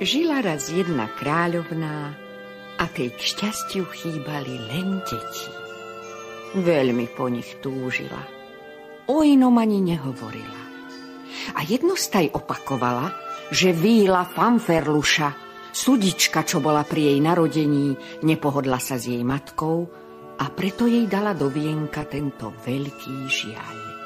Žila raz jedna kráľovná a tej k šťastiu chýbali len deti. Veľmi po nich túžila. O inom ani nehovorila. A jednostaj opakovala, že víla fanferluša, sudička, čo bola pri jej narodení, nepohodla sa s jej matkou a preto jej dala do vienka tento veľký žiaľ.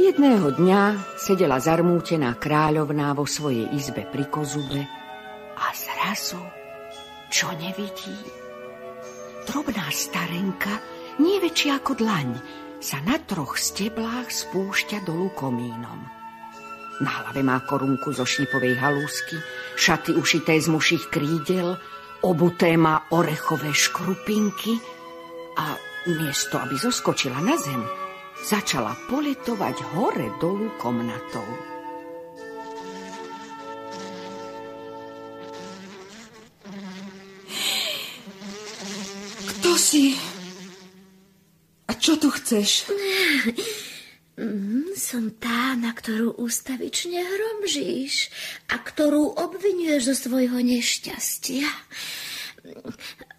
Jedného dňa sedela zarmútená kráľovná vo svojej izbe pri kozube a zrazu, čo nevidí? Drobná starenka, nie väčšia ako dlaň, sa na troch steblách spúšťa dolu komínom. Na hlave má korunku zo šípovej halúsky, šaty ušité z muších krídel, obuté má orechové škrupinky a miesto, aby zoskočila na zem, začala poletovať hore dolu komnatou. Kto si? A čo tu chceš? Mm, som tá, na ktorú ústavične hromžíš a ktorú obvinuješ zo svojho nešťastia.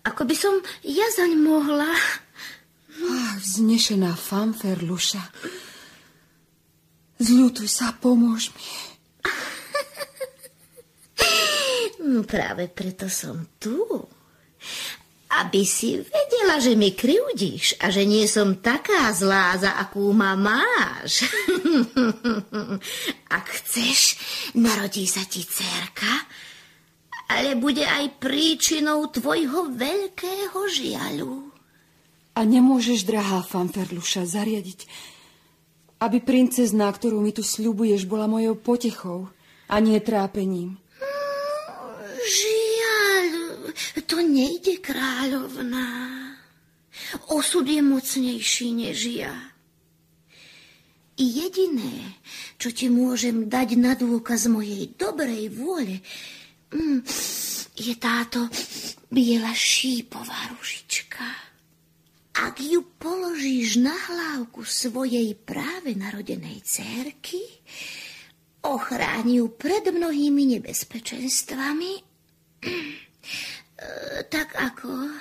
Ako by som ja zaň mohla... Ach, vznešená fanferluša. Zľutuj sa, pomôž mi. No práve preto som tu. Aby si vedela, že mi kryudíš a že nie som taká zlá, za akú ma máš. Ak chceš, narodí sa ti cerka, ale bude aj príčinou tvojho veľkého žiaľu. A nemôžeš, drahá fanferluša, zariadiť, aby princezná, ktorú mi tu sľubuješ, bola mojou potechou a nie trápením. Žiaľ, to nejde, kráľovná. Osud je mocnejší než ja. Jediné, čo ti môžem dať na dôkaz mojej dobrej vôle, mm, je táto biela šípová ružička. Ak ju položíš na hlávku svojej práve narodenej cérky, ochráni ju pred mnohými nebezpečenstvami, tak ako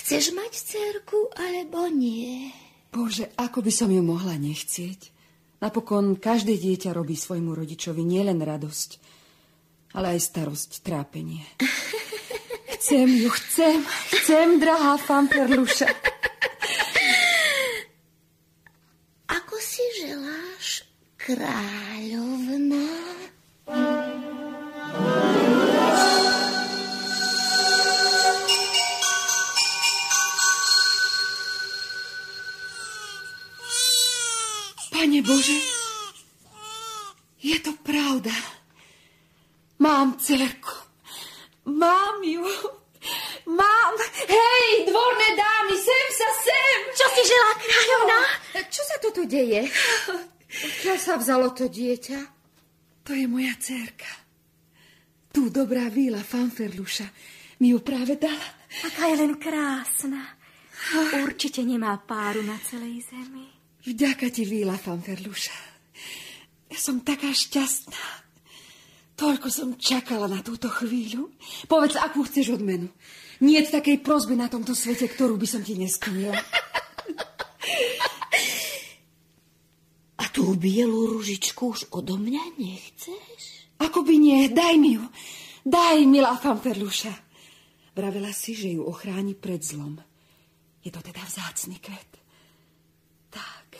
chceš mať cérku alebo nie? Bože, ako by som ju mohla nechcieť? Napokon každé dieťa robí svojmu rodičovi nielen radosť, ale aj starosť, trápenie. Chcem ju, chcem, chcem, drahá Famperluša. Ako si želáš, kráľovná? Vzalo to dieťa? To je moja dcerka. Tu dobrá víla Fanferluša mi ju práve dala. Aká je len krásna. Určite nemá páru na celej zemi. Vďaka ti, víla Fanferluša. Ja som taká šťastná. Toľko som čakala na túto chvíľu. Povedz, akú chceš odmenu. Nie je takej prozby na tomto svete, ktorú by som ti nesplnila. Tú bielú ružičku už odo mňa nechceš? Ako by nie, daj mi ju. Daj, milá fanferluša. Vravela si, že ju ochráni pred zlom. Je to teda vzácný kvet. Tak.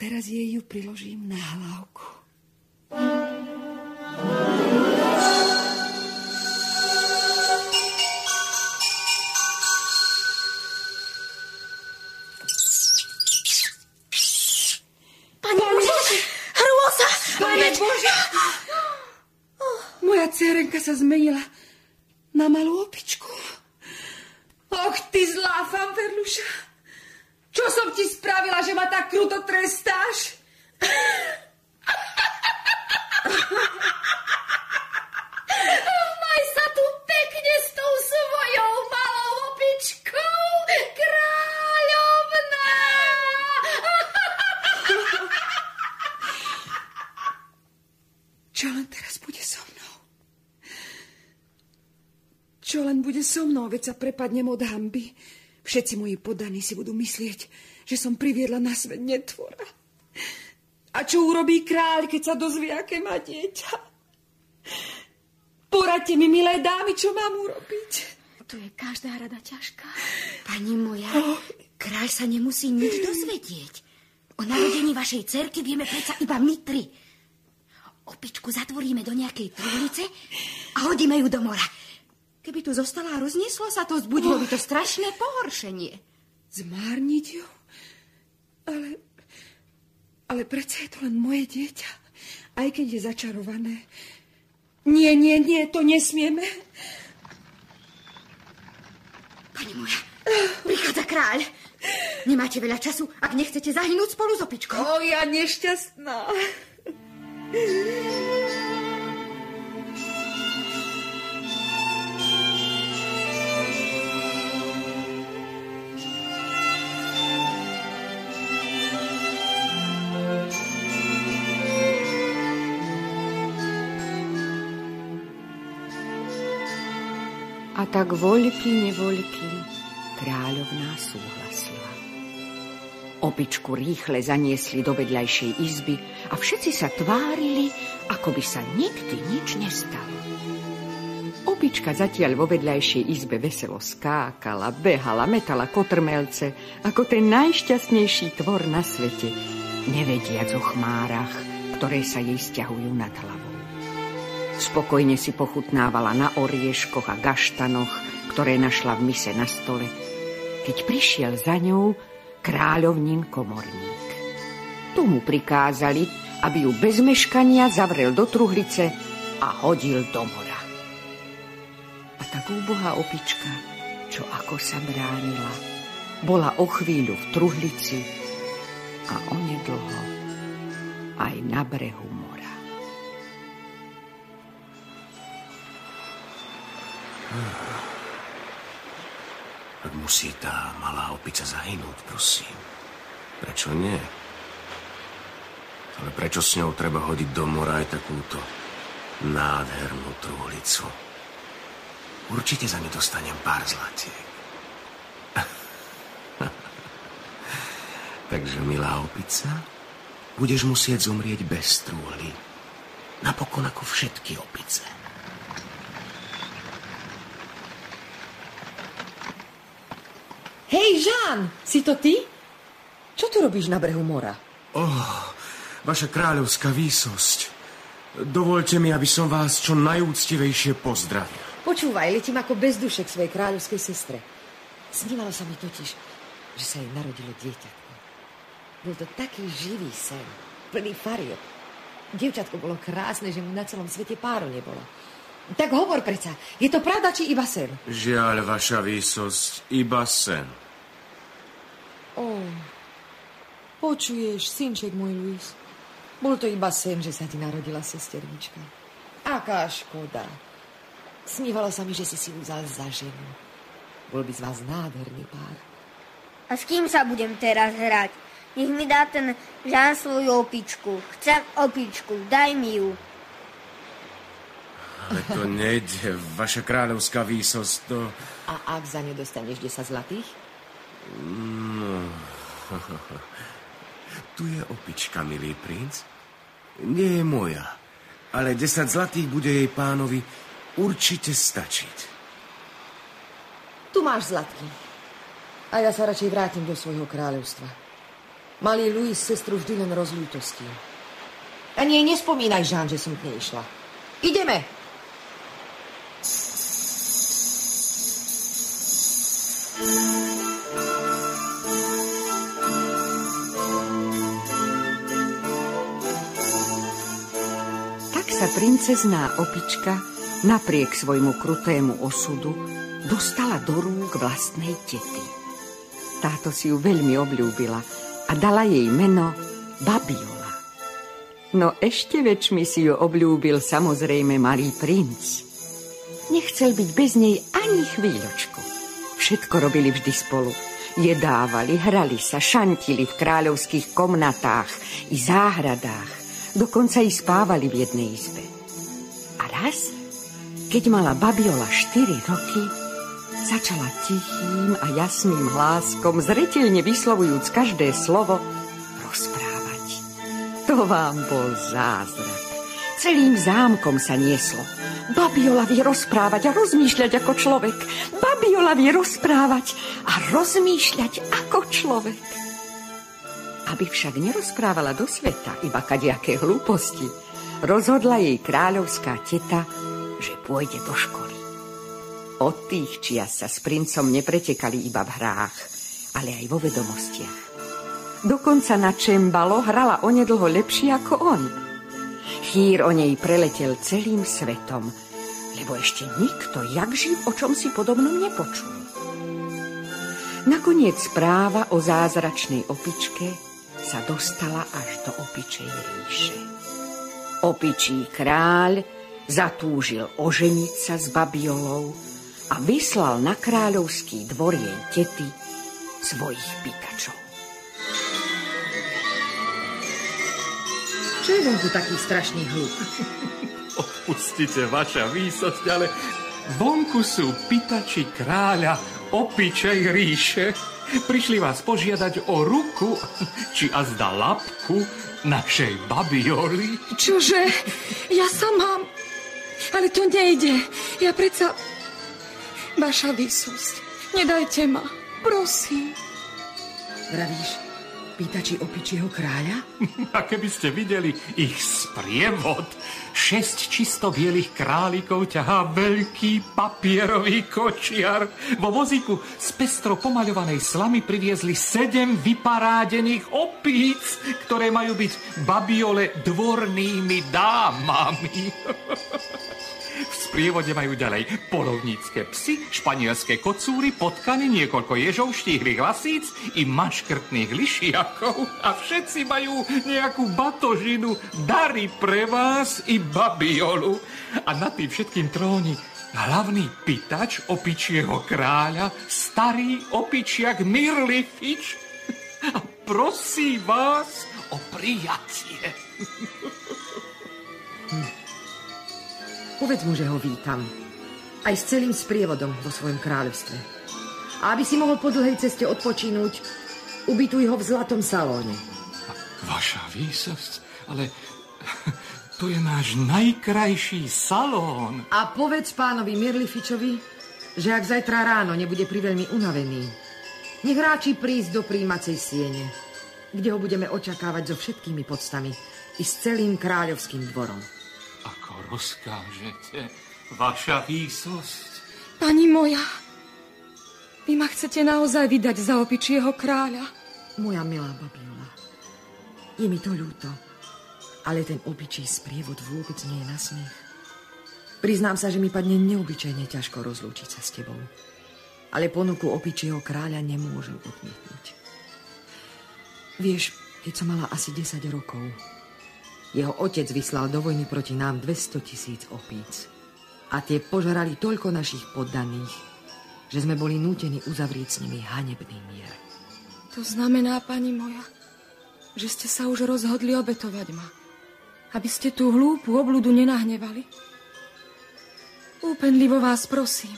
Teraz jej ju priložím na hlavku. Moja cerenka sa zmenila na malú opičku. Och, ty zlá fanferluša. Čo som ti spravila, že ma tak kruto trestáš? Maj sa tu pekne s tou svojou malou opičkou, kráľovná! Čo len Čo len bude so mnou, veď sa prepadnem od hamby. Všetci moji podaní si budú myslieť, že som priviedla na svet netvora. A čo urobí kráľ, keď sa dozvie, aké má dieťa? Poradte mi, milé dámy, čo mám urobiť. To je každá rada ťažká. Pani moja, kráľ sa nemusí nič dozvedieť. O narodení vašej cerky vieme predsa iba my tri. Opičku zatvoríme do nejakej truhlice a hodíme ju do mora. Keby tu zostala a roznieslo sa to, zbudilo by to strašné pohoršenie. Zmárniť ju? Ale... Ale predsa je to len moje dieťa. Aj keď je začarované. Nie, nie, nie, to nesmieme. Pani moja, prichádza kráľ. Nemáte veľa času, ak nechcete zahynúť spolu s opičkou. O, ja nešťastná. Tak voľky, nevoľky, kráľovná súhlasila. Opičku rýchle zaniesli do vedľajšej izby a všetci sa tvárili, ako by sa nikdy nič nestalo. Opička zatiaľ vo vedľajšej izbe veselo skákala, behala, metala kotrmelce, ako ten najšťastnejší tvor na svete, nevediac o chmárach, ktoré sa jej stiahujú nad hlavou. Spokojne si pochutnávala na orieškoch a gaštanoch, ktoré našla v mise na stole, keď prišiel za ňou kráľovnín komorník. Tu mu prikázali, aby ju bez meškania zavrel do truhlice a hodil do mora. A tak úbohá opička, čo ako sa bránila, bola o chvíľu v truhlici a onedlho aj na brehu Ak musí tá malá opica zahynúť, prosím. Prečo nie? Ale prečo s ňou treba hodiť do mora aj takúto nádhernú trúhlicu? Určite za ňu dostanem pár zlatiek. Takže, milá opica, budeš musieť zomrieť bez trúhly. Napokon ako všetky opice. Hej, Žán, si to ty? Čo tu robíš na brehu mora? Oh, vaša kráľovská výsosť. Dovolte mi, aby som vás čo najúctivejšie pozdravil. Počúvaj, letím ako bezdušek svojej kráľovskej sestre. Snívalo sa mi totiž, že sa jej narodilo dieťatko. Bol to taký živý sen, plný farieb. Dievčatko bolo krásne, že mu na celom svete páru nebolo. Tak hovor preca, je to pravda či iba sen? Žiaľ, vaša výsosť, iba sen. Ó, počuješ, synček môj Luis. Bol to iba sen, že sa ti narodila sesternička. Aká škoda. Snívalo sa mi, že si si vzal za ženu. Bol by z vás nádherný pár. A s kým sa budem teraz hrať? Nech mi dá ten Žán svoju opičku. Chcem opičku, daj mi ju. Ale to nejde, vaša kráľovská výsosť, to... A ak za ňu dostaneš 10 zlatých? No... Tu je opička, milý princ. Nie je moja, ale 10 zlatých bude jej pánovi určite stačiť. Tu máš zlatky. A ja sa radšej vrátim do svojho kráľovstva. Malý Louis sestru vždy len rozlútostí. A nie, nespomínaj, Žán, že som k nej išla. Ideme! Tak sa princezná opička napriek svojmu krutému osudu dostala do rúk vlastnej tety. Táto si ju veľmi obľúbila a dala jej meno Babiola. No ešte väčšmi si ju obľúbil samozrejme malý princ. Nechcel byť bez nej ani chvíľočku. Všetko robili vždy spolu. Jedávali, hrali sa, šantili v kráľovských komnatách i záhradách. Dokonca i spávali v jednej izbe. A raz Keď mala babiola 4 roky, začala tichým a jasným hláskom, zretelne vyslovujúc každé slovo, rozprávať. To vám bol zázrak. Celým zámkom sa nieslo. Babiola vie rozprávať a rozmýšľať ako človek. Babiola vie rozprávať a rozmýšľať ako človek. Aby však nerozprávala do sveta iba kadejaké hlúposti, rozhodla jej kráľovská teta, že pôjde do školy. Od tých čias sa s princom nepretekali iba v hrách, ale aj vo vedomostiach. Dokonca na čembalo hrala onedlho lepšie ako on. Chýr o nej preletel celým svetom, lebo ešte nikto, jak živ, o čom si podobnom nepočul. Nakoniec správa o zázračnej opičke sa dostala až do opičej ríše. Opičí kráľ zatúžil oženiť sa s babiolou a vyslal na kráľovský dvor jej tety svojich pýtačov. Čo je vonku taký strašný hluk? Odpustite, vaša výsosť, ale vonku sú pýtači kráľa opičej ríše. Prišli vás požiadať o ruku, či azda lapku našej babioli. Čože? Ja sa mám... Ale to nejde. Ja predsa... Vaša výsosť, nedajte ma. Prosím. Vravíš, pýtači opičieho kráľa? A keby ste videli ich sprievod, šesť čisto bielých králikov ťahá veľký papierový kočiar. Vo vozíku z pestro pomaľovanej slamy priviezli sedem vyparádených opíc, ktoré majú byť babiole dvornými dámami. V sprievode majú ďalej polovnícke psy, španielské kocúry, potkany, niekoľko ježov, štíhlych lasíc i maškrtných lišiakov. A všetci majú nejakú batožinu, dary pre vás i babiolu. A nad tým všetkým tróni hlavný pýtač opičieho kráľa, starý opičiak Mirlifič. A prosí vás o prijatie. Povedz mu, že ho vítam. Aj s celým sprievodom vo svojom kráľovstve. A aby si mohol po dlhej ceste odpočinúť, ubytuj ho v zlatom salóne. Vaša výsosť, ale to je náš najkrajší salón. A povedz pánovi Mirlifičovi, že ak zajtra ráno nebude priveľmi unavený, nech ráči prísť do príjmacej siene, kde ho budeme očakávať so všetkými podstami i s celým kráľovským dvorom. Rozkážete, vaša výsosť. Pani moja, vy ma chcete naozaj vydať za opičieho kráľa? Moja milá babiola, je mi to ľúto, ale ten opičí sprievod vôbec nie je na smiech. Priznám sa, že mi padne neobyčajne ťažko rozlúčiť sa s tebou. Ale ponuku opičieho kráľa nemôžem odmietnúť. Vieš, keď som mala asi 10 rokov, jeho otec vyslal do vojny proti nám 200 tisíc opíc. A tie požrali toľko našich poddaných, že sme boli nútení uzavrieť s nimi hanebný mier. To znamená, pani moja, že ste sa už rozhodli obetovať ma. Aby ste tú hlúpu obludu nenahnevali. Úpenlivo vás prosím,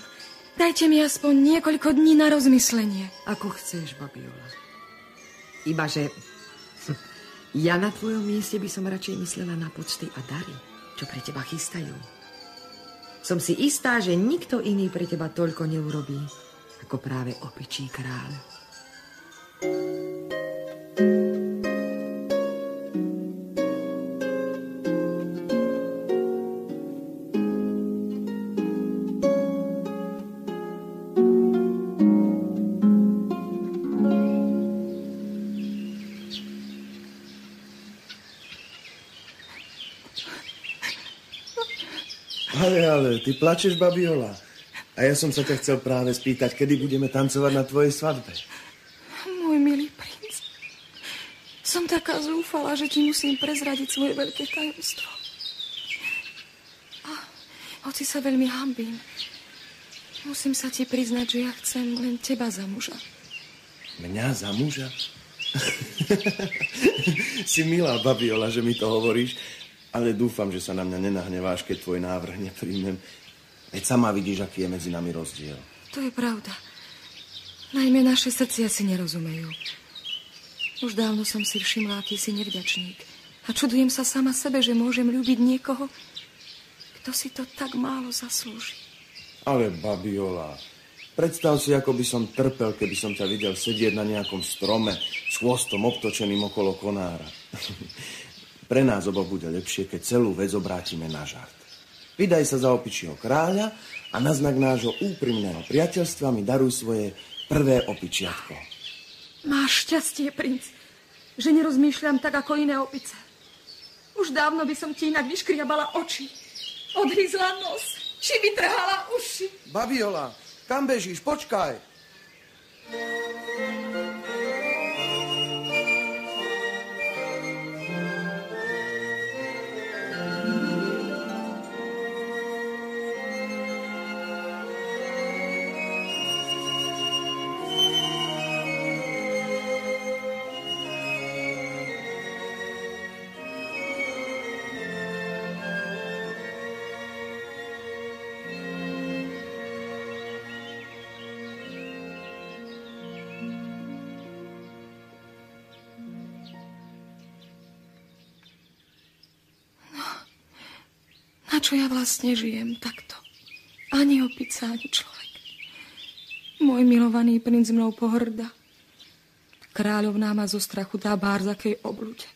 dajte mi aspoň niekoľko dní na rozmyslenie. Ako chceš, babiola. Ibaže ja na tvojom mieste by som radšej myslela na pocty a dary, čo pre teba chystajú. Som si istá, že nikto iný pre teba toľko neurobí, ako práve opičí kráľ. Ale, plačeš, babiola. A ja som sa ťa chcel práve spýtať, kedy budeme tancovať na tvojej svadbe. Môj milý princ, som taká zúfala, že ti musím prezradiť svoje veľké tajomstvo. A hoci sa veľmi hambím, musím sa ti priznať, že ja chcem len teba za muža. Mňa za muža? si milá, babiola, že mi to hovoríš, ale dúfam, že sa na mňa nenahneváš, keď tvoj návrh nepríjmem. Veď sama vidíš, aký je medzi nami rozdiel. To je pravda. Najmä naše srdcia si nerozumejú. Už dávno som si všimla, aký si nevďačník. A čudujem sa sama sebe, že môžem ľúbiť niekoho, kto si to tak málo zaslúži. Ale, babiola, predstav si, ako by som trpel, keby som ťa videl sedieť na nejakom strome s chvostom obtočeným okolo konára. Pre nás obo bude lepšie, keď celú vec obrátime na žart. Vydaj sa za opičieho kráľa a na znak nášho úprimného priateľstva mi daruj svoje prvé opičiatko. Máš šťastie, princ, že nerozmýšľam tak ako iné opice. Už dávno by som ti inak vyškriabala oči, odhryzla nos, či vytrhala uši. Babiola, kam bežíš? Počkaj. Na čo ja vlastne žijem takto? Ani opica, ani človek. Môj milovaný princ mnou pohrda. Kráľovná ma zo strachu dá bárzakej oblude.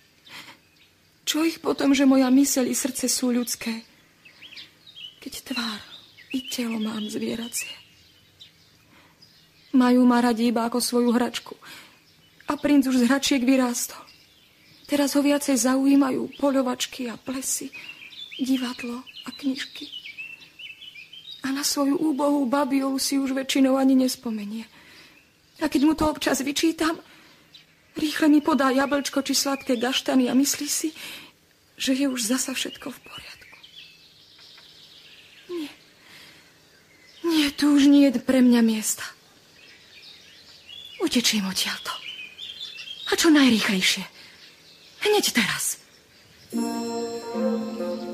Čo ich potom, že moja myseľ i srdce sú ľudské? Keď tvár i telo mám zvieracie. Majú ma radi iba ako svoju hračku. A princ už z hračiek vyrástol. Teraz ho viacej zaujímajú poľovačky a plesy, divadlo a knižky. A na svoju úbohú babiolu si už väčšinou ani nespomenie. A keď mu to občas vyčítam, rýchle mi podá jablčko či sladké gaštany a myslí si, že je už zasa všetko v poriadku. Nie. Nie, tu už nie je pre mňa miesta. Utečím odtiaľto. A čo najrýchlejšie. Hneď teraz. A tak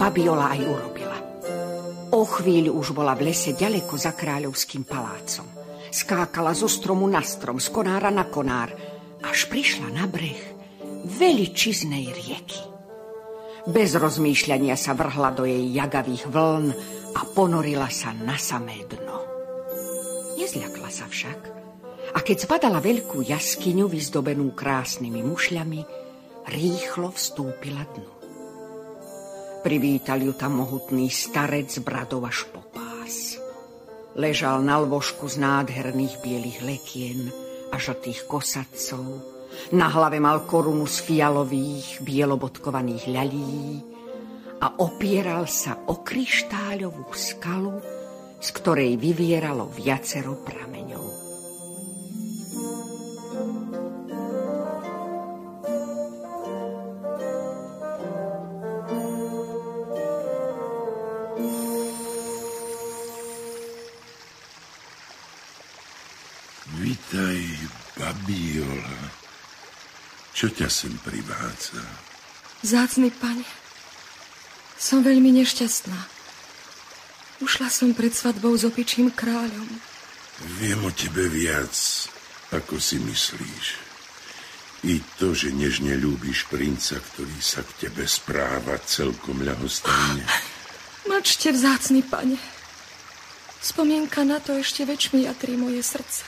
Babiola aj urobila. O chvíľu už bola v lese ďaleko za kráľovským palácom. Skákala zo stromu na strom, z konára na konár, až prišla na breh veličiznej rieky. Bez rozmýšľania sa vrhla do jej jagavých vln a ponorila sa na samé dno. Nezľakla sa však. A keď zbadala veľkú jaskyňu vyzdobenú krásnymi mušľami, rýchlo vstúpila dnu. Privítal ju tam mohutný starec bradov až po pás. Ležal na lvožku z nádherných bielých lekien a žltých kosacov. Na hlave mal korunu z fialových, bielobodkovaných ľalí a opieral sa o kryštáľovú skalu, z ktorej vyvieralo viacero prameňov. Čo ťa sem privádza? Zácny pane, som veľmi nešťastná. Ušla som pred svadbou s opičím kráľom. Viem o tebe viac, ako si myslíš. I to, že nežne ľúbiš princa, ktorý sa k tebe správa celkom ľahostajne. Mlčte, vzácny pane. Spomienka na to ešte väčšmi jatrí moje srdce.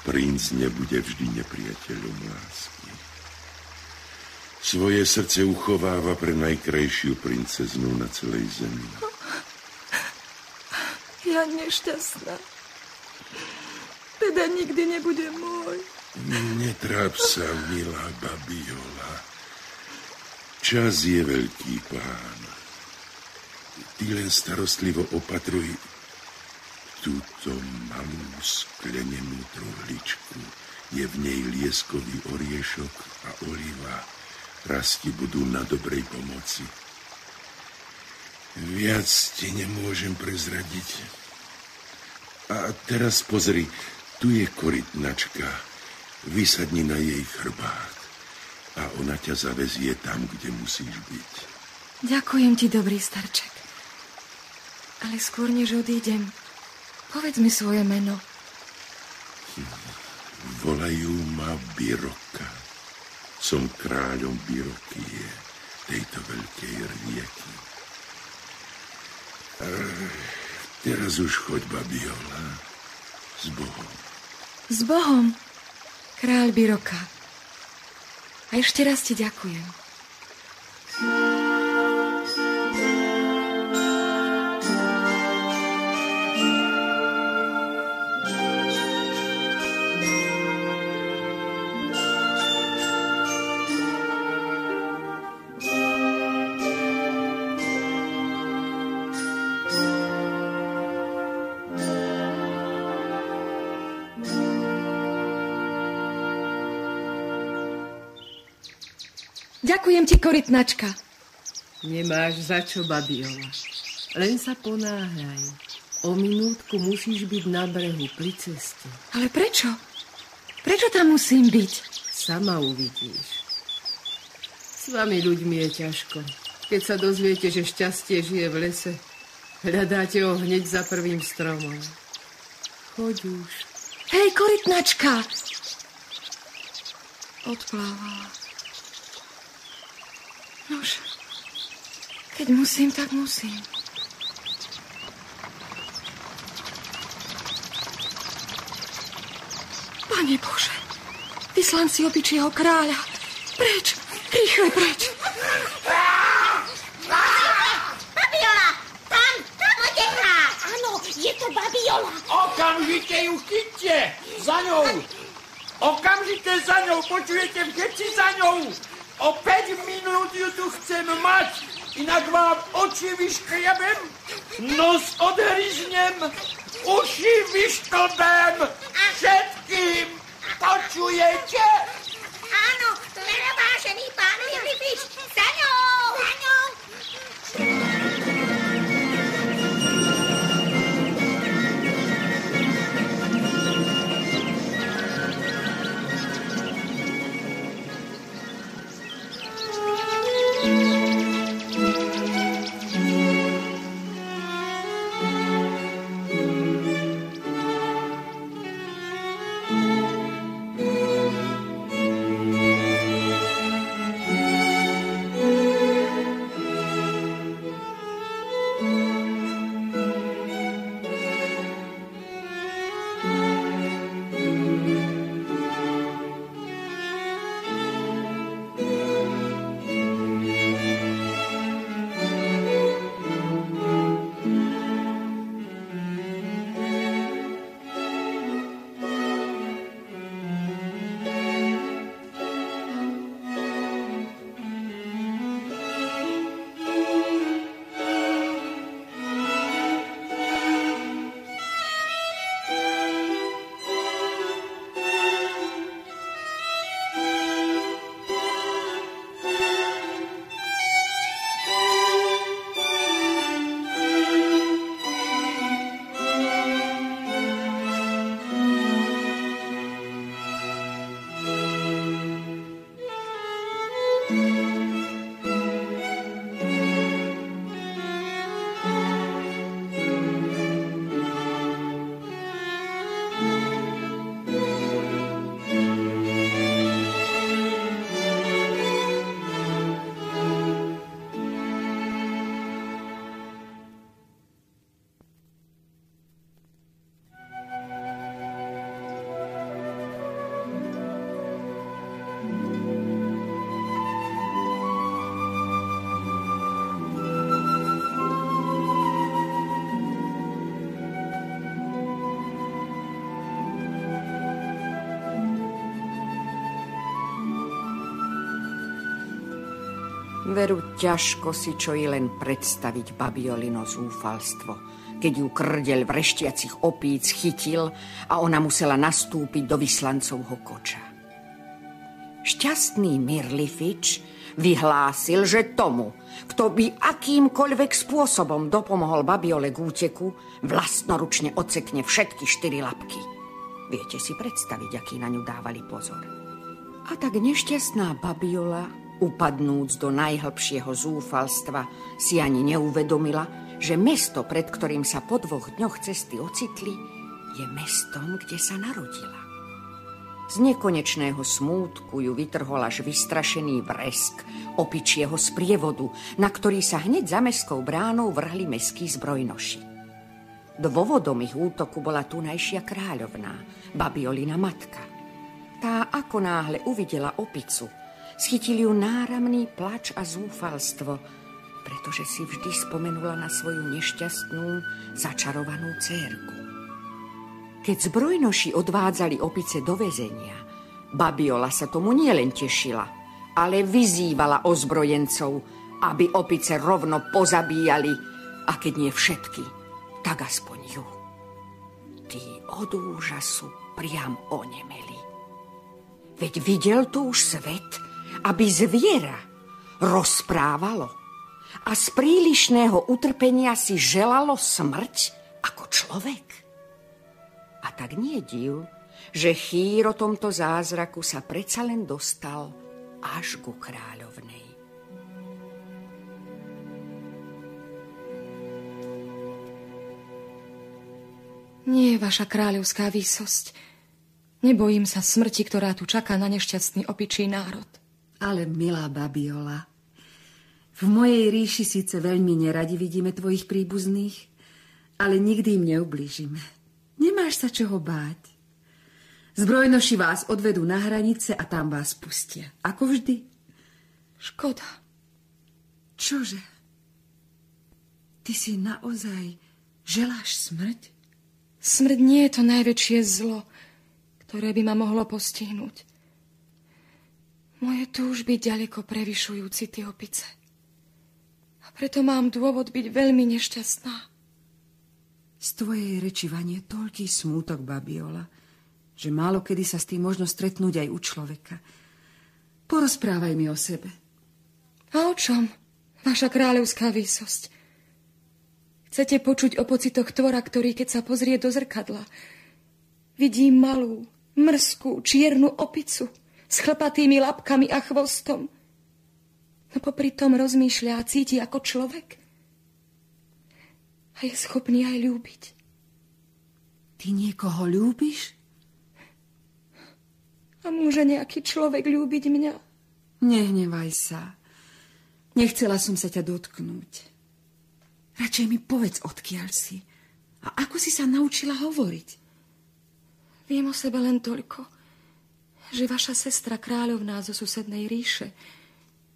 Princ nebude vždy nepriateľom lásky. Svoje srdce uchováva pre najkrajšiu princeznu na celej zemi. Ja nešťastná. Teda nikdy nebude môj. Netráp sa, milá babiola. Čas je veľký pán. Ty len starostlivo opatruj, túto malú sklenenú truhličku. Je v nej lieskový oriešok a oliva. Rasti budú na dobrej pomoci. Viac ti nemôžem prezradiť. A teraz pozri, tu je korytnačka. Vysadni na jej chrbát a ona ťa zavezie tam, kde musíš byť. Ďakujem ti, dobrý starček. Ale skôr, než odídem, povedz mi svoje meno. Volajú ma Biroka. Som kráľom Birokie, tejto veľkej rieky. Teraz už choď, babiola. S Bohom. S Bohom, kráľ Biroka. A ešte raz ti ďakujem. Ďakujem ti, korytnačka. Nemáš za čo, babiola. Len sa ponáhľaj. O minútku musíš byť na brehu pri ceste. Ale prečo? Prečo tam musím byť? Sama uvidíš. S vami ľuďmi je ťažko. Keď sa dozviete, že šťastie žije v lese, hľadáte ho hneď za prvým stromom. Choď už. Hej, korytnačka! Odplávala. Nož, keď musím, tak musím. Pane Bože, vyslanci opičieho kráľa. Preč, rýchle preč. Babiola, tam, tam odehná. Áno, je to Babiola. Okamžite ju chyťte! Za ňou! Okamžite za ňou! Počujete všetci za ňou! O 5 minút ju tu chcem mať, inak vám oči vyškriabem, nos odhryznem, uši vyšklbem, všetkým! Počujete? Áno, vážený pán Filipiš, za ňou. Za ňou. Veru ťažko si čo i len predstaviť babiolino zúfalstvo, keď ju krdel vreštiacich opíc chytil a ona musela nastúpiť do vyslancovho koča. Šťastný Mirlifič vyhlásil, že tomu, kto by akýmkoľvek spôsobom dopomohol babiole k úteku, vlastnoručne odsekne všetky štyri labky. Viete si predstaviť, aký na ňu dávali pozor. A tak nešťastná babiola, upadnúc do najhlbšieho zúfalstva, si ani neuvedomila, že mesto, pred ktorým sa po dvoch dňoch cesty ocitli, je mestom, kde sa narodila. Z nekonečného smútku ju vytrhol až vystrašený vresk opičieho sprievodu, na ktorý sa hneď za mestskou bránou vrhli meskí zbrojnoši. Dôvodom ich útoku bola tunajšia kráľovná, Babiolina matka. Tá ako náhle uvidela opicu, schytil ju náramný plač a zúfalstvo, pretože si vždy spomenula na svoju nešťastnú, začarovanú cérku. Keď zbrojnoši odvádzali opice do väzenia, Babiola sa tomu nielen tešila, ale vyzývala ozbrojencov, aby opice rovno pozabíjali a keď nie všetky, tak aspoň ju. Tí od úžasu priam onemeli. Veď videl tu už svet, aby zviera rozprávalo a z prílišného utrpenia si želalo smrť ako človek. A tak nie div, že chýr o tomto zázraku sa predsa len dostal až ku kráľovnej. Nie, vaša kráľovská výsosť. Nebojím sa smrti, ktorá tu čaká na nešťastný opičí národ. Ale milá babiola, v mojej ríši síce veľmi neradi vidíme tvojich príbuzných, ale nikdy im neublížime. Nemáš sa čoho báť. Zbrojnoši vás odvedú na hranice a tam vás pustia. Ako vždy. Škoda. Čože? Ty si naozaj želáš smrť? Smrť nie je to najväčšie zlo, ktoré by ma mohlo postihnúť. Moje túžby ďaleko prevyšujúci tie opice. Preto mám dôvod byť veľmi nešťastná. Z tvojej reči vanie toľký smútok, babiola, že málo kedy sa s tým možno stretnúť aj u človeka. Porozprávaj mi o sebe. A o čom, vaša kráľovská výsosť? Chcete počuť o pocitoch tvora, ktorý, keď sa pozrie do zrkadla, vidí malú, mrzkú, čiernu opicu s chlpatými labkami a chvostom – No popri tom rozmýšľa a cíti ako človek. A je schopný aj ľúbiť. Ty niekoho ľúbiš? A môže nejaký človek ľúbiť mňa? Nehnevaj sa. Nechcela som sa ťa dotknúť. Radšej mi povedz, odkiaľ si. A ako si sa naučila hovoriť? Viem o sebe len toľko, že vaša sestra kráľovná zo susednej ríše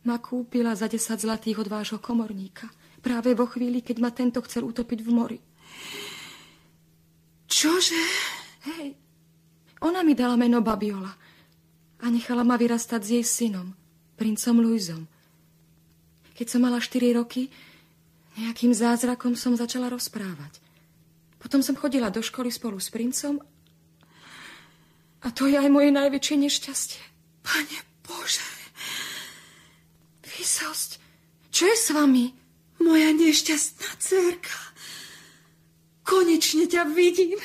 ma kúpila za 10 zlatých od vášho komorníka. Práve vo chvíli, keď ma tento chcel utopiť v mori. Čože? Hej, ona mi dala meno Babiola a nechala ma vyrastať s jej synom, princom Luizom. Keď som mala 4 roky, nejakým zázrakom som začala rozprávať. Potom som chodila do školy spolu s princom a to je aj moje najväčšie nešťastie. Pane Bože, Vysosť, čo je s vami? Moja nešťastná dcerka. Konečne ťa vidím.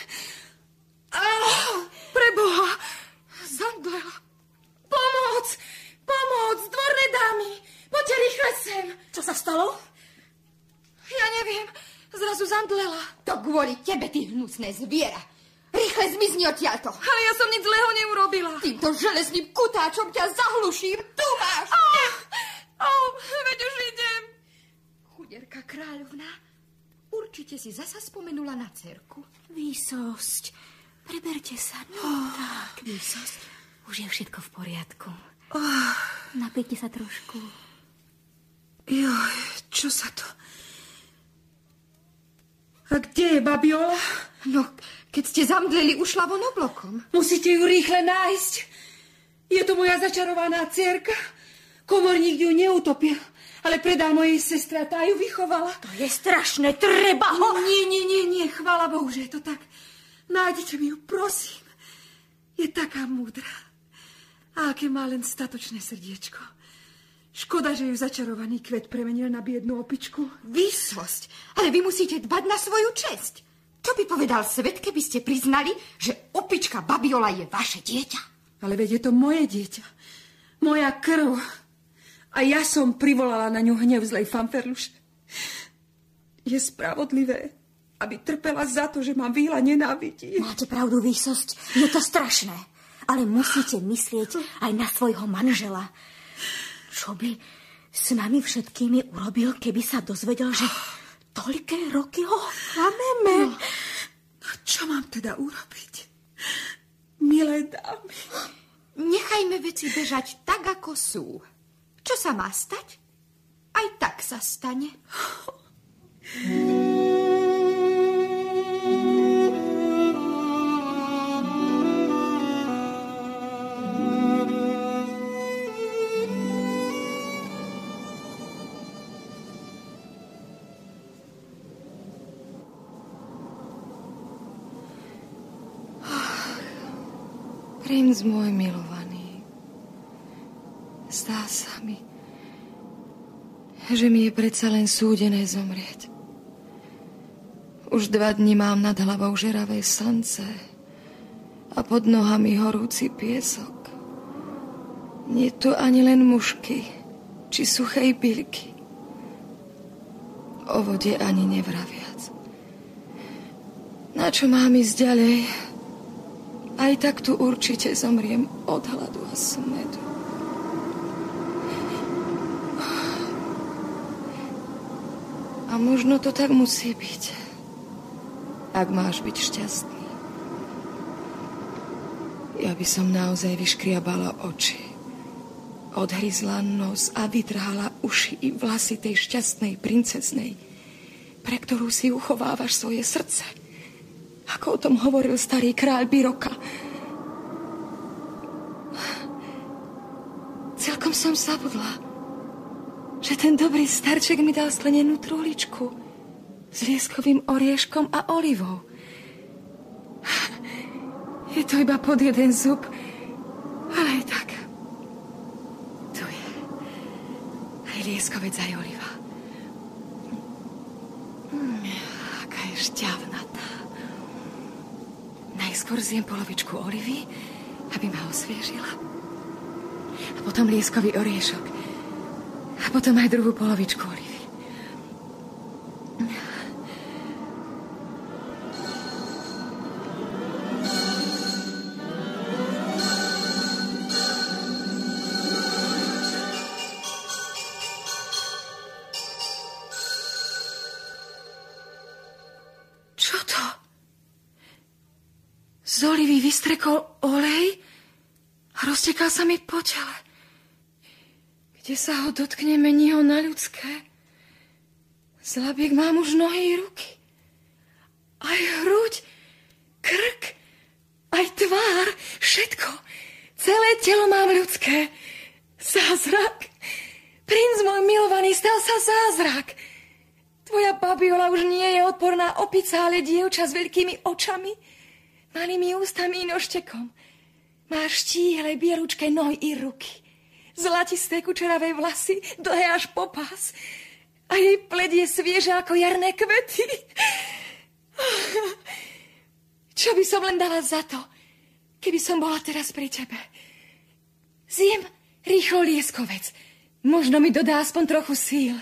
Oh, preboha, Zandlela. Pomoc, pomoc, dvorné dámy. Poďte rýchle sem. Čo sa stalo? Ja neviem, zrazu Zandlela. To kvôli tebe, ty hnusné zviera. Rýchle zmizni odtiaľto. Ale ja som nič zlého neurobila. Týmto železným kutáčom ťa zahluším. Tu máš. Oh, oh, veď už idem. Chuderka kráľovná, určite si zasa spomenula na cerku. Výsosť, preberte sa. No, oh, tak. Výsosť, už je všetko v poriadku. Oh. Napijte sa trošku. Joj, čo sa to... A kde je babiola? No, keď ste zamdleli, ušla von oblokom. Musíte ju rýchle nájsť. Je to moja začarovaná cerka. Komorník ju neutopil. ale predal mojej sestre a tá ju vychovala. To je strašné, treba ho... Nie, nie, nie, nie, chvála Bohu, že je to tak. Nájdete mi ju, prosím. Je taká múdra. A aké má len statočné srdiečko. Škoda, že ju začarovaný kvet premenil na biednú opičku. Výsosť, ale vy musíte dbať na svoju česť. Čo by povedal svet, keby ste priznali, že opička Babiola je vaše dieťa? Ale veď je to moje dieťa. Moja krv. A ja som privolala na ňu hnev zlej fanferluše. Je spravodlivé, aby trpela za to, že ma Víla nenávidí. Máte pravdu, výsosť. Je to strašné. Ale musíte myslieť aj na svojho manžela. Čo by s nami všetkými urobil, keby sa dozvedel, že toľké roky ho klameme? No, no čo mám teda urobiť? Milé dámy. Nechajme veci bežať tak, ako sú. Čo sa má stať? Aj tak sa stane. Princ môj milovaný, zdá sa mi, že mi je predsa len súdené zomrieť. Už dva dni mám nad hlavou žeravé slnce a pod nohami horúci piesok. Nie tu ani len mušky, či suchej pilky. O vode ani nevraviac. Na čo mám ísť ďalej? Aj tak tu určite zomriem od hladu a smedu. A možno to tak musí byť, ak máš byť šťastný. Ja by som naozaj vyškriabala oči, odhryzla nos a vytrhala uši i vlasy tej šťastnej princeznej, pre ktorú si uchovávaš svoje srdce – ako o tom hovoril starý kráľ Biroka. Celkom som zabudla, že ten dobrý starček mi dal sklenenú truhličku s lieskovým orieškom a olivou. Je to iba pod jeden zub, ale aj tak. Tu je aj lieskovec, aj oliva. Mm, aká je šťavná. Najskôr zjem polovičku olivy, aby ma osviežila. Potom lieskový oriešok. A potom aj druhú polovičku olivy. vystrekol olej roztekal sa mi po tele. Kde sa ho dotkne, mení ho na ľudské. Z labiek mám už nohy i ruky. Aj hruď, krk, aj tvár, všetko. Celé telo mám ľudské. Zázrak. Princ môj milovaný, stal sa zázrak. Tvoja babiola už nie je odporná opica, ale dievča s veľkými očami, malými ústami i nožtekom. Máš štíhle bieručké nohy i ruky. Zlatisté kučeravé vlasy, dlhé až po pás. A jej pled je svieža ako jarné kvety. Čo by som len dala za to, keby som bola teraz pri tebe? Zjem rýchlo lieskovec. Možno mi dodá aspoň trochu síl.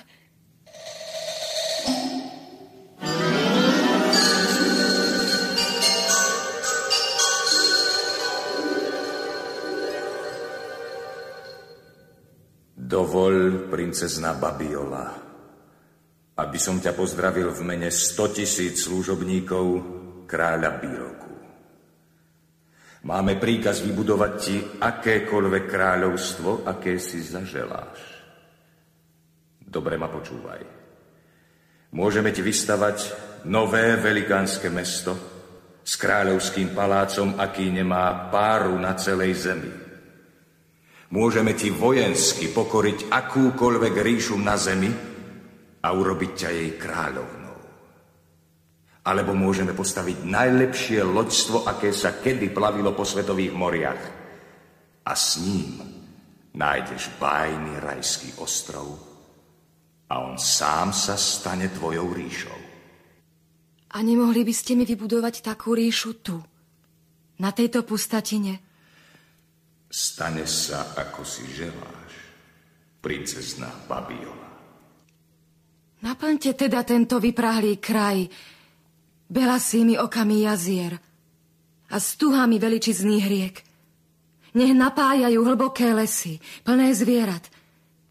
Dovol, princezna Babiola, aby som ťa pozdravil v mene 100 tisíc služobníkov kráľa Biroku. Máme príkaz vybudovať ti akékoľvek kráľovstvo, aké si zaželáš. Dobre ma počúvaj. Môžeme ti vystavať nové velikánske mesto s kráľovským palácom, aký nemá páru na celej zemi Môžeme ti vojensky pokoriť akúkoľvek ríšu na zemi a urobiť ťa jej kráľovnou. Alebo môžeme postaviť najlepšie loďstvo, aké sa kedy plavilo po svetových moriach. A s ním nájdeš bájny rajský ostrov a on sám sa stane tvojou ríšou. A nemohli by ste mi vybudovať takú ríšu tu, na tejto pustatine? Stane sa, ako si želáš, princezna Babiola. Naplňte teda tento vyprahlý kraj belasými okami jazier a stuhami veličizných riek. Nech napájajú hlboké lesy, plné zvierat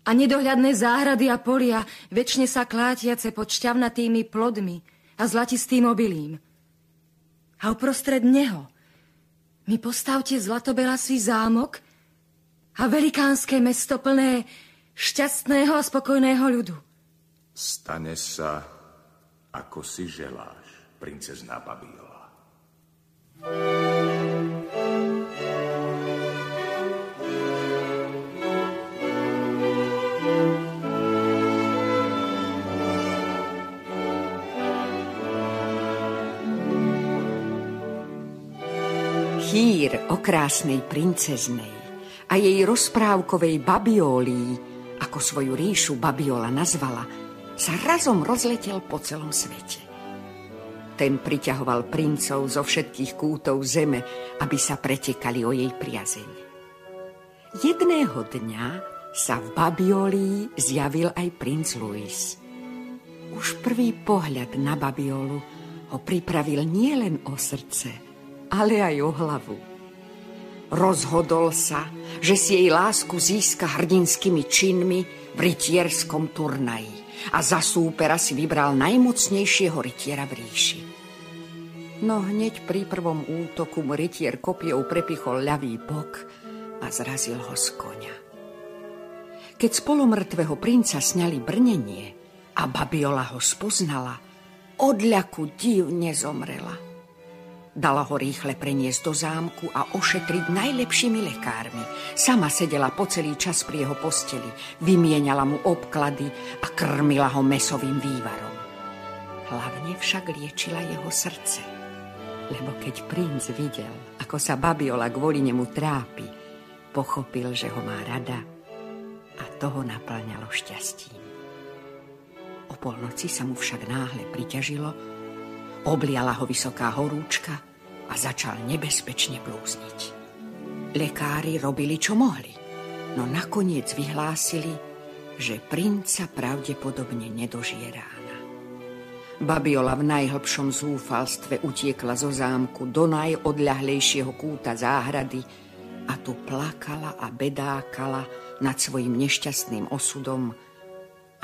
a nedohľadné záhrady a polia, väčšine sa klátiace pod šťavnatými plodmi a zlatistým obilím. A uprostred neho mi postavte zlatobelasý zámok a velikánske mesto plné šťastného a spokojného ľudu. Stane sa, ako si želáš, princezná Babiola. Chýr o krásnej princeznej a jej rozprávkovej babiolii, ako svoju ríšu Babiola nazvala, sa razom rozletel po celom svete. Ten priťahoval princov zo všetkých kútov zeme, aby sa pretekali o jej priazeň. Jedného dňa sa v Babiolii zjavil aj princ Louis. Už prvý pohľad na Babiolu ho pripravil nielen o srdce, ale aj o hlavu. Rozhodol sa, že si jej lásku získa hrdinskými činmi v rytierskom turnaji a za súpera si vybral najmocnejšieho rytiera v ríši. No hneď pri prvom útoku mu rytier kopiou prepichol ľavý bok a zrazil ho z konia. Keď z polomrtvého princa sňali brnenie a Babiola ho spoznala, odľaku divne zomrela. Dala ho rýchle preniesť do zámku a ošetriť najlepšími lekármi. Sama sedela po celý čas pri jeho posteli, vymienala mu obklady a krmila ho mesovým vývarom. Hlavne však liečila jeho srdce. Lebo keď princ videl, ako sa babiola kvôli nemu trápi, pochopil, že ho má rada a toho naplňalo šťastím. O polnoci sa mu však náhle priťažilo, Obliala ho vysoká horúčka a začal nebezpečne blúzniť. Lekári robili, čo mohli, no nakoniec vyhlásili, že princa pravdepodobne nedožije rána. Babiola v najhlbšom zúfalstve utiekla zo zámku do najodľahlejšieho kúta záhrady a tu plakala a bedákala nad svojim nešťastným osudom,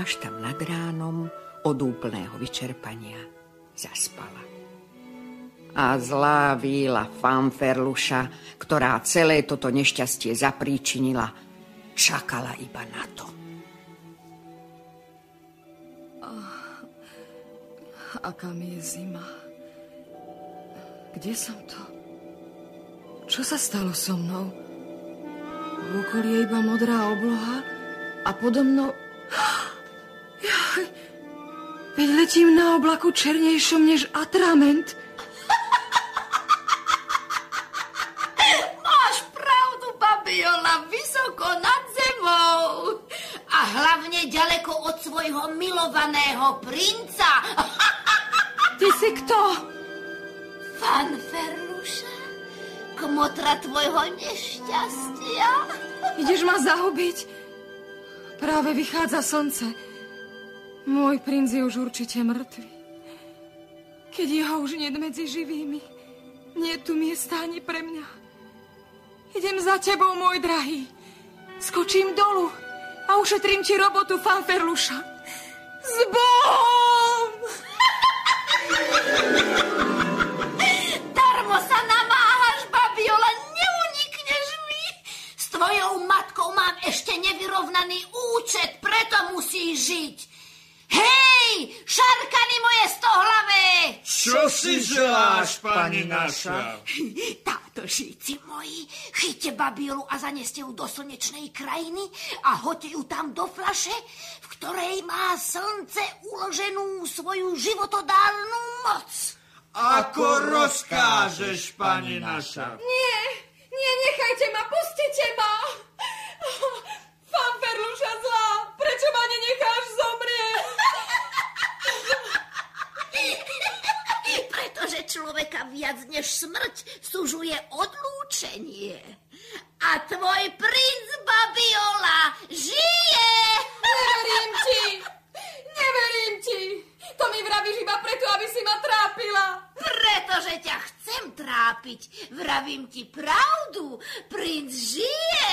až tam nad ránom od úplného vyčerpania zaspala. A zlá víla fanferluša, ktorá celé toto nešťastie zapríčinila, čakala iba na to. Aká mi je zima. Kde som to? Čo sa stalo so mnou? V okolí je iba modrá obloha a podo mnou... Jaj, Veď letím na oblaku černejšom než atrament. Máš pravdu, Babiola, vysoko nad zemou. A hlavne ďaleko od svojho milovaného princa. Ty si kto? Fanferluša, kmotra tvojho nešťastia. Ideš ma zahubiť? Práve vychádza slnce. Môj princ je už určite mŕtvy. Keď jeho už nie medzi živými, nie tu miesta ani pre mňa. Idem za tebou, môj drahý. Skočím dolu a ušetrím ti robotu fanferluša. S Bohom! Darmo sa namáhaš, babiola, neunikneš mi. S tvojou matkou mám ešte nevyrovnaný účet, preto musíš žiť. Hej, šarkany moje stohlavé! Čo si želáš, pani naša? Tá, Tošíci moji, chyťte babiolu a zaneste ju do slnečnej krajiny a hoďte ju tam do flaše, v ktorej má slnce uloženú svoju životodárnu moc. Ako rozkážeš, pani naša. Nie, nie, nechajte ma, pustite ma. Fanferluša zlá, prečo ma nenecháš zomrieť? Pretože človeka viac než smrť sužuje odlúčenie. A tvoj princ Babiola žije! Neverím ti! Neverím ti! To mi vravíš iba preto, aby si ma trápila. Pretože ťa chcem trápiť. Vravím ti pravdu. Princ žije.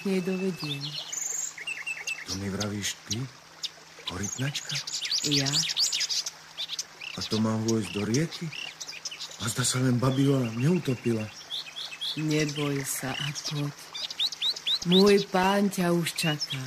K nej dovediem. To mi vravíš ty? Korytnačka? Ja? A to mám vojsť do rieky? A zda sa len Babiola neutopila. Neboj sa a poď. Môj pán ťa už čaká.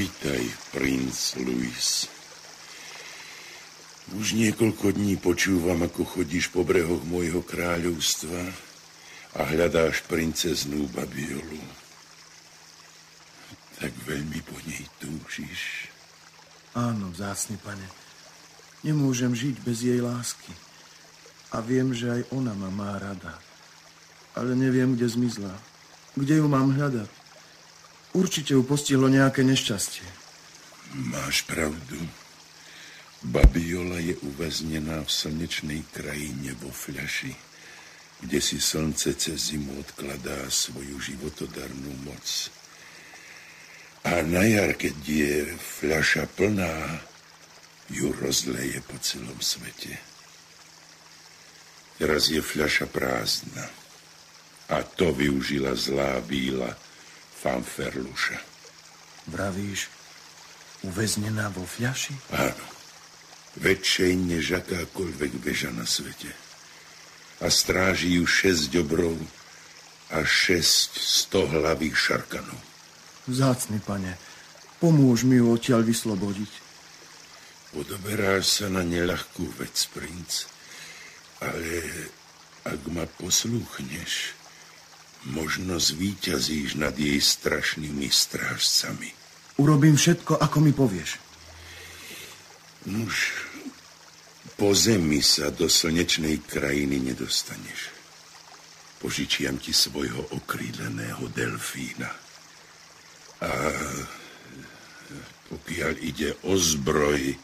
Vítaj, princ Louis. Už niekoľko dní počúvam, ako chodíš po brehoch môjho kráľovstva a hľadáš princeznú Babiolu. Tak veľmi po nej túžiš. Áno, vzácny pane. Nemôžem žiť bez jej lásky. A viem, že aj ona ma má rada. Ale neviem, kde zmizla. Kde ju mám hľadať? Určite ju postihlo nejaké nešťastie. Máš pravdu. Babiola je uväznená v slnečnej krajine vo fľaši, kde si slnce cez zimu odkladá svoju životodarnú moc. A na jar, keď je fľaša plná, ju rozleje po celom svete. Teraz je fľaša prázdna. A to využila zlá bíla, fanferluša. Vravíš, uväznená vo fľaši? Áno. Väčšej než akákoľvek veža na svete. A stráži ju šesť obrov a šesť stohlavých šarkanov. Vzácny pane, pomôž mi ju odtiaľ vyslobodiť. Podoberáš sa na neľahkú vec, princ. Ale ak ma poslúchneš, možno zvíťazíš nad jej strašnými strážcami. Urobím všetko, ako mi povieš. Nuž, po zemi sa do slnečnej krajiny nedostaneš. Požičiam ti svojho okríleného delfína. A pokiaľ ide o zbroj,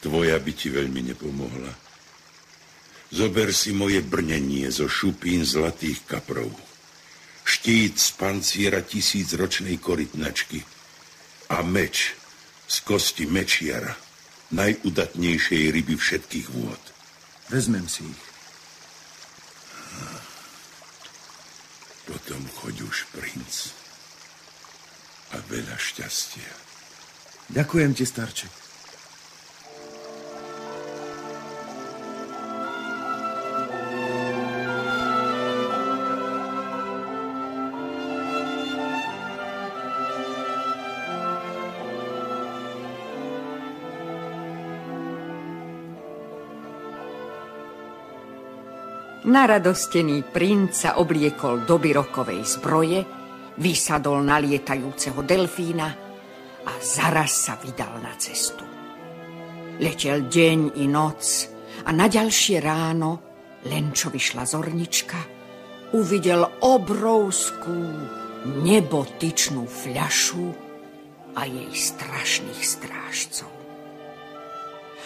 tvoja by ti veľmi nepomohla. Zober si moje brnenie zo šupín zlatých kaprov. Štít z panciera tisícročnej korytnačky a meč z kosti mečiara najudatnejšej ryby všetkých vôd. Vezmem si ich. Potom choď už, princ. A veľa šťastia. Ďakujem ti, starček. Naradostený princ sa obliekol do byrokovej zbroje, vysadol na lietajúceho delfína a zaraz sa vydal na cestu. Letel deň i noc a na ďalšie ráno, len čo vyšla zornička, uvidel obrovskú nebotyčnú fľašu a jej strašných strážcov.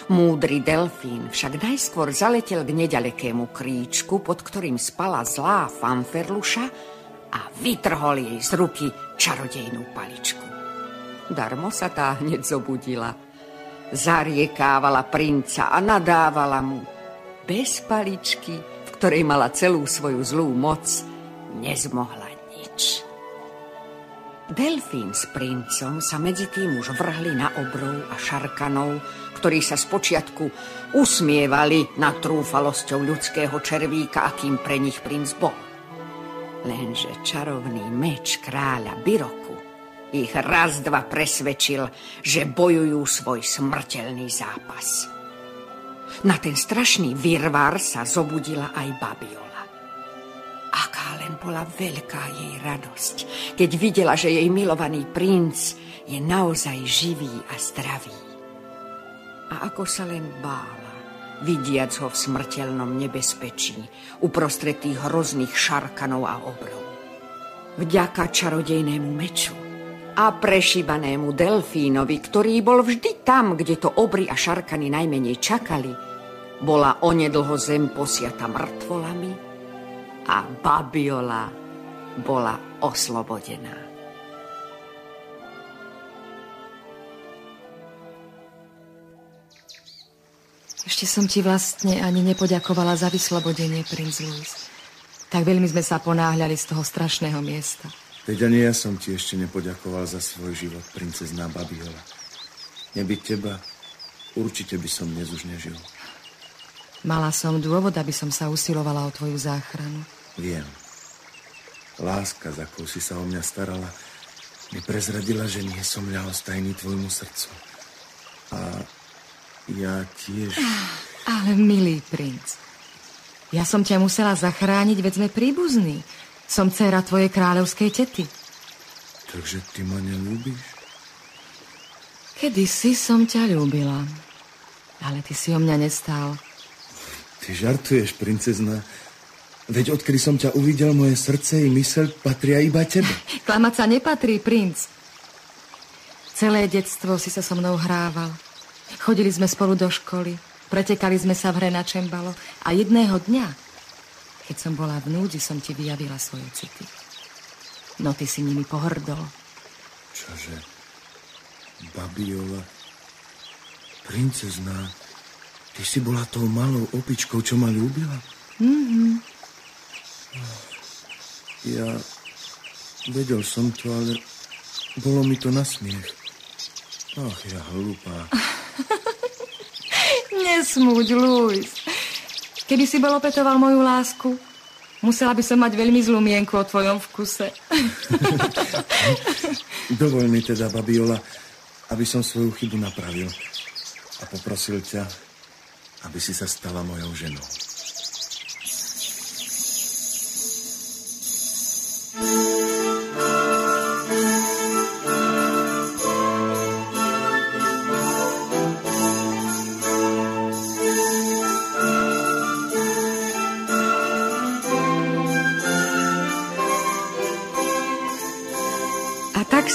Múdry delfín však najskôr zaletel k nedalekému kríčku, pod ktorým spala zlá fanferluša a vytrhol jej z ruky čarodejnú paličku. Darmo sa tá hneď zobudila. Zariekávala princa a nadávala mu. Bez paličky, v ktorej mala celú svoju zlú moc, nezmohla nič. Delfín s princom sa medzi tým už vrhli na obrov a šarkanov, ktorí sa spočiatku usmievali nad trúfalosťou ľudského červíka, akým pre nich princ bol. Lenže čarovný meč kráľa Biroku ich raz dva presvedčil, že bojujú svoj smrteľný zápas. Na ten strašný virvar sa zobudila aj Babio. Aká len bola veľká jej radosť, keď videla, že jej milovaný princ je naozaj živý a zdravý. A ako sa len bála, vidiac ho v smrteľnom nebezpečí, uprostred tých hrozných šarkanov a obrov. Vďaka čarodejnému meču a prešibanému delfínovi, ktorý bol vždy tam, kde to obry a šarkany najmenej čakali, bola onedlho zem posiata mŕtvolami a Babiola bola oslobodená. Ešte som ti vlastne ani nepoďakovala za vyslobodenie, princ Louis. Tak veľmi sme sa ponáhľali z toho strašného miesta. Veď ani ja som ti ešte nepoďakoval za svoj život, princezná Babiola. Nebyť teba, určite by som dnes už nežil. Mala som dôvod, aby som sa usilovala o tvoju záchranu. Viem. Láska, za akou si sa o mňa starala, mi prezradila, že nie som ľahostajný tvojmu srdcu. A ja tiež... Ale milý princ, ja som ťa musela zachrániť, veď sme príbuzní. Som dcera tvojej kráľovskej tety. Takže ty ma nelúbiš? Kedy si som ťa ľúbila, ale ty si o mňa nestál. Ty žartuješ, princezna. Veď odkedy som ťa uvidel, moje srdce i mysel patria iba tebe. Klamať sa nepatrí, princ. Celé detstvo si sa so mnou hrával. Chodili sme spolu do školy, pretekali sme sa v hre na čembalo a jedného dňa, keď som bola v núdzi, som ti vyjavila svoje city. No ty si nimi pohrdol. Čože? Babiola, princezná, ty si bola tou malou opičkou, čo ma ľúbila? Mhm. Ja vedel som to, ale bolo mi to na smiech. Ach, ja hlupá. Nesmúď, Luis. Keby si bol opetoval moju lásku, musela by som mať veľmi zlú mienku o tvojom vkuse. Dovol mi teda, Babiola, aby som svoju chybu napravil a poprosil ťa, aby si sa stala mojou ženou.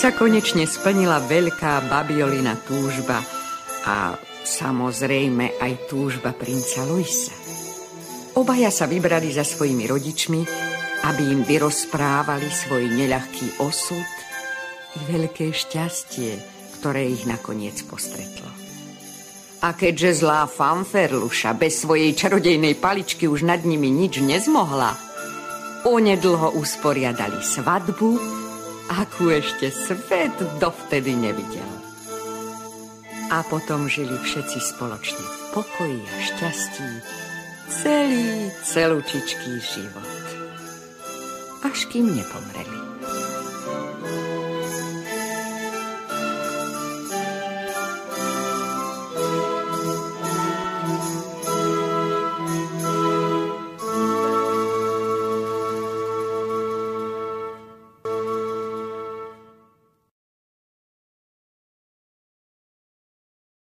sa konečne splnila veľká babiolina túžba a samozrejme aj túžba princa Luisa. Obaja sa vybrali za svojimi rodičmi, aby im vyrozprávali svoj neľahký osud i veľké šťastie, ktoré ich nakoniec postretlo. A keďže zlá fanferluša bez svojej čarodejnej paličky už nad nimi nič nezmohla, onedlho usporiadali svadbu akú ešte svet dovtedy nevidel. A potom žili všetci spoločne v pokoji a šťastí celý celúčičký život. Až kým nepomreli.